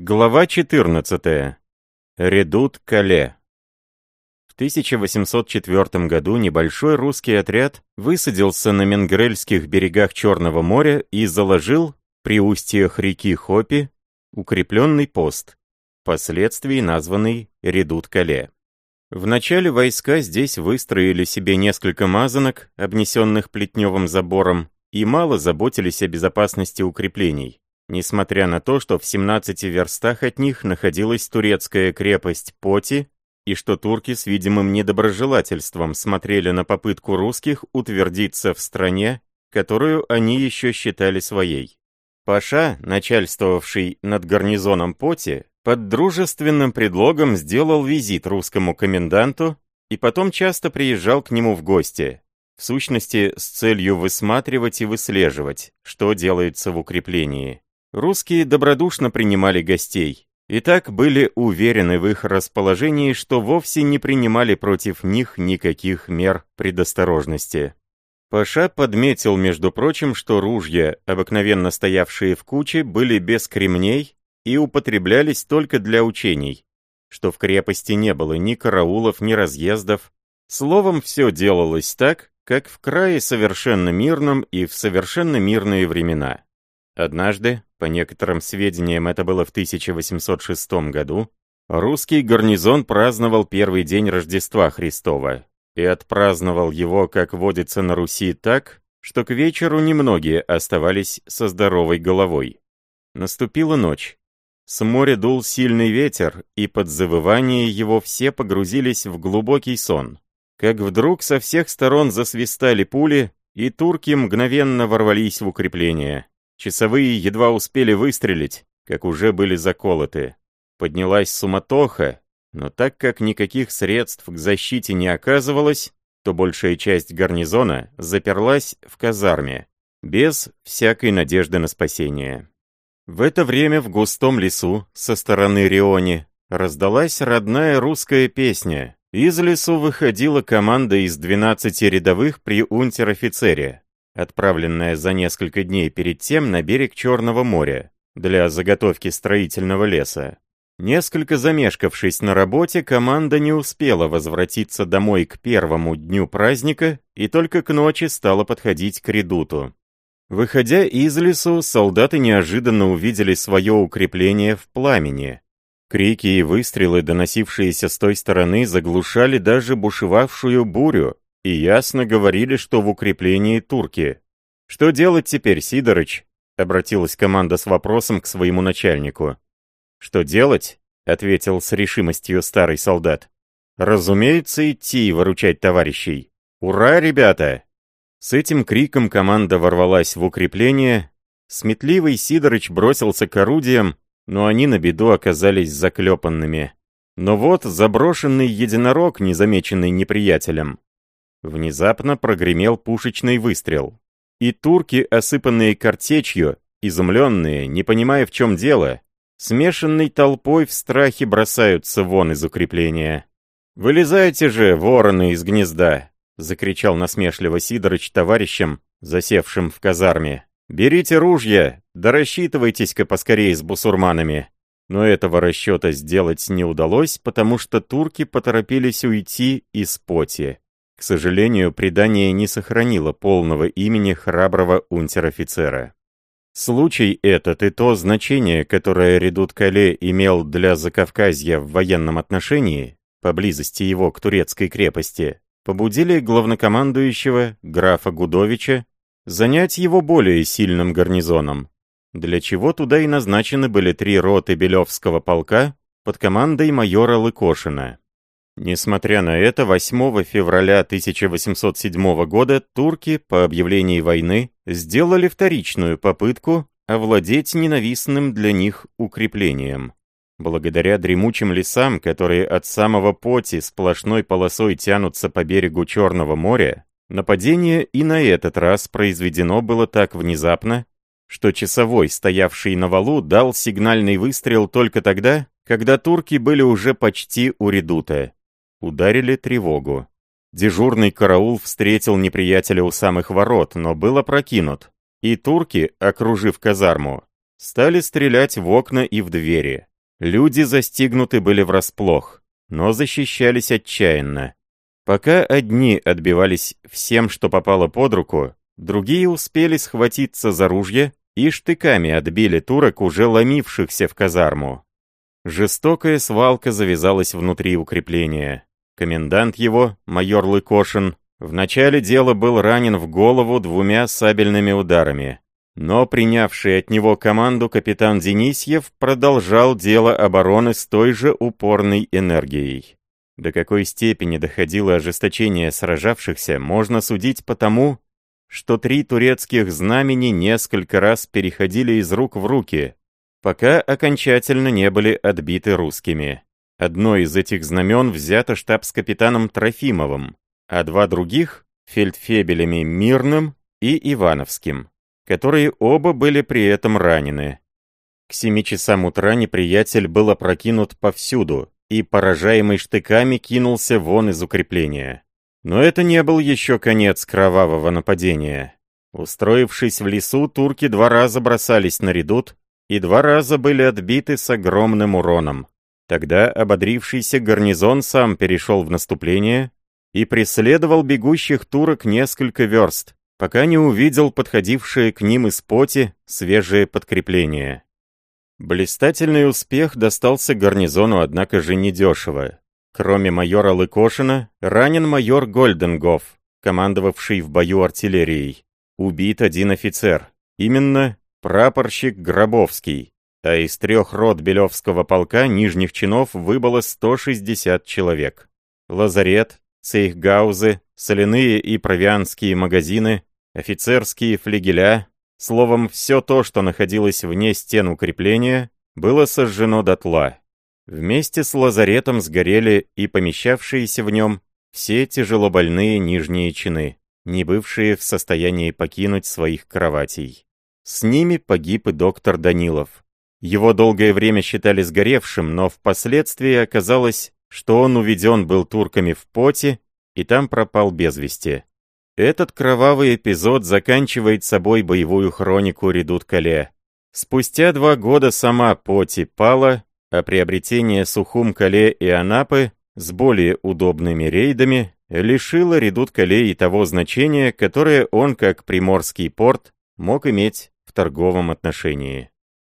Глава 14. Редут Кале. В 1804 году небольшой русский отряд высадился на Менгрельских берегах Черного моря и заложил при устьях реки Хопи укрепленный пост, впоследствии названный Редут Кале. Вначале войска здесь выстроили себе несколько мазанок, обнесенных плетневым забором, и мало заботились о безопасности укреплений несмотря на то, что в 17 верстах от них находилась турецкая крепость Поти, и что турки с видимым недоброжелательством смотрели на попытку русских утвердиться в стране, которую они еще считали своей. Паша, начальствовавший над гарнизоном Поти, под дружественным предлогом сделал визит русскому коменданту и потом часто приезжал к нему в гости, в сущности, с целью высматривать и выслеживать, что делается в укреплении. Русские добродушно принимали гостей, и так были уверены в их расположении, что вовсе не принимали против них никаких мер предосторожности. Паша подметил, между прочим, что ружья, обыкновенно стоявшие в куче, были без кремней и употреблялись только для учений, что в крепости не было ни караулов, ни разъездов. Словом, все делалось так, как в крае совершенно мирном и в совершенно мирные времена. Однажды, по некоторым сведениям это было в 1806 году, русский гарнизон праздновал первый день Рождества Христова и отпраздновал его, как водится на Руси, так, что к вечеру немногие оставались со здоровой головой. Наступила ночь. С моря дул сильный ветер, и под завывание его все погрузились в глубокий сон. Как вдруг со всех сторон засвистали пули, и турки мгновенно ворвались в укрепление. Часовые едва успели выстрелить, как уже были заколоты. Поднялась суматоха, но так как никаких средств к защите не оказывалось, то большая часть гарнизона заперлась в казарме, без всякой надежды на спасение. В это время в густом лесу, со стороны Риони, раздалась родная русская песня. Из лесу выходила команда из 12 рядовых при унтер-офицере отправленная за несколько дней перед тем на берег Черного моря для заготовки строительного леса. Несколько замешкавшись на работе, команда не успела возвратиться домой к первому дню праздника и только к ночи стала подходить к редуту. Выходя из лесу, солдаты неожиданно увидели свое укрепление в пламени. Крики и выстрелы, доносившиеся с той стороны, заглушали даже бушевавшую бурю, и ясно говорили, что в укреплении турки. «Что делать теперь, Сидорыч?» — обратилась команда с вопросом к своему начальнику. «Что делать?» — ответил с решимостью старый солдат. «Разумеется, идти и выручать товарищей. Ура, ребята!» С этим криком команда ворвалась в укрепление. Сметливый Сидорыч бросился к орудиям, но они на беду оказались заклепанными. Но вот заброшенный единорог, незамеченный неприятелем, Внезапно прогремел пушечный выстрел. И турки, осыпанные картечью, изумленные, не понимая в чем дело, смешанной толпой в страхе бросаются вон из укрепления. «Вылезайте же, вороны из гнезда!» — закричал насмешливо Сидорыч товарищам, засевшим в казарме. «Берите ружья, да рассчитывайтесь-ка поскорее с бусурманами!» Но этого расчета сделать не удалось, потому что турки поторопились уйти из поти. К сожалению, предание не сохранило полного имени храброго унтер-офицера. Случай этот и то значение, которое Редут Кале имел для Закавказья в военном отношении, поблизости его к турецкой крепости, побудили главнокомандующего, графа Гудовича, занять его более сильным гарнизоном, для чего туда и назначены были три роты Белевского полка под командой майора Лыкошина. Несмотря на это, 8 февраля 1807 года турки, по объявлении войны, сделали вторичную попытку овладеть ненавистным для них укреплением. Благодаря дремучим лесам, которые от самого Поти сплошной полосой тянутся по берегу Черного моря, нападение и на этот раз произведено было так внезапно, что часовой, стоявший на валу, дал сигнальный выстрел только тогда, когда турки были уже почти у редута. Ударили тревогу. Дежурный караул встретил неприятеля у самых ворот, но был опрокинут. И турки, окружив казарму, стали стрелять в окна и в двери. Люди застигнуты были врасплох, но защищались отчаянно. Пока одни отбивались всем, что попало под руку, другие успели схватиться за ружья и штыками отбили турок, уже ломившихся в казарму. Жестокая свалка завязалась внутри укрепления. Комендант его, майор Лыкошин, в начале дела был ранен в голову двумя сабельными ударами. Но принявший от него команду капитан Денисьев продолжал дело обороны с той же упорной энергией. До какой степени доходило ожесточение сражавшихся, можно судить по тому, что три турецких знамени несколько раз переходили из рук в руки, пока окончательно не были отбиты русскими. Одно из этих знамен взято штабс-капитаном Трофимовым, а два других — фельдфебелями Мирным и Ивановским которые оба были при этом ранены. К семи часам утра неприятель был опрокинут повсюду и, поражаемый штыками, кинулся вон из укрепления. Но это не был еще конец кровавого нападения. Устроившись в лесу, турки два раза бросались на редут и два раза были отбиты с огромным уроном. Тогда ободрившийся гарнизон сам перешел в наступление и преследовал бегущих турок несколько верст, пока не увидел подходившее к ним из поти свежее подкрепление. Блистательный успех достался гарнизону, однако же недешево. Кроме майора Лыкошина, ранен майор Гольденгоф, командовавший в бою артиллерией. Убит один офицер, именно прапорщик Гробовский, а из трех рот Белевского полка нижних чинов выбыло 160 человек. Лазарет, цейхгаузы, соляные и провианские магазины офицерские флигеля, словом, все то, что находилось вне стен укрепления, было сожжено дотла. Вместе с лазаретом сгорели и помещавшиеся в нем все тяжелобольные нижние чины, не бывшие в состоянии покинуть своих кроватей. С ними погиб и доктор Данилов. Его долгое время считали сгоревшим, но впоследствии оказалось, что он уведен был турками в поте и там пропал без вести. Этот кровавый эпизод заканчивает собой боевую хронику Редут-Кале. Спустя два года сама Поти пала, а приобретение Сухум-Кале и Анапы с более удобными рейдами лишило Редут-Кале и того значения, которое он, как приморский порт, мог иметь в торговом отношении.